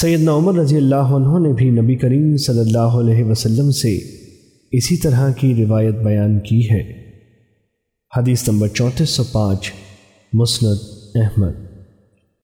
سیدنا عمر رضی اللہ عنہ نے بھی نبی کریم صلی اللہ علیہ وسلم سے اسی طرح کی روایت بیان کی ہے۔ حدیث نمبر چونتیس سو پانچ، مسند احمد۔